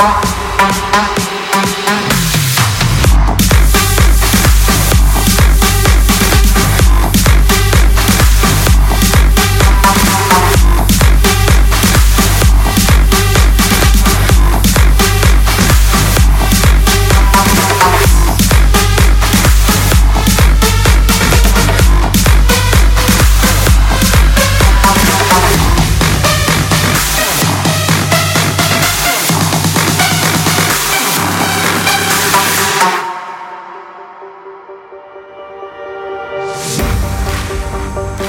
Ah, ah, ah. Bye.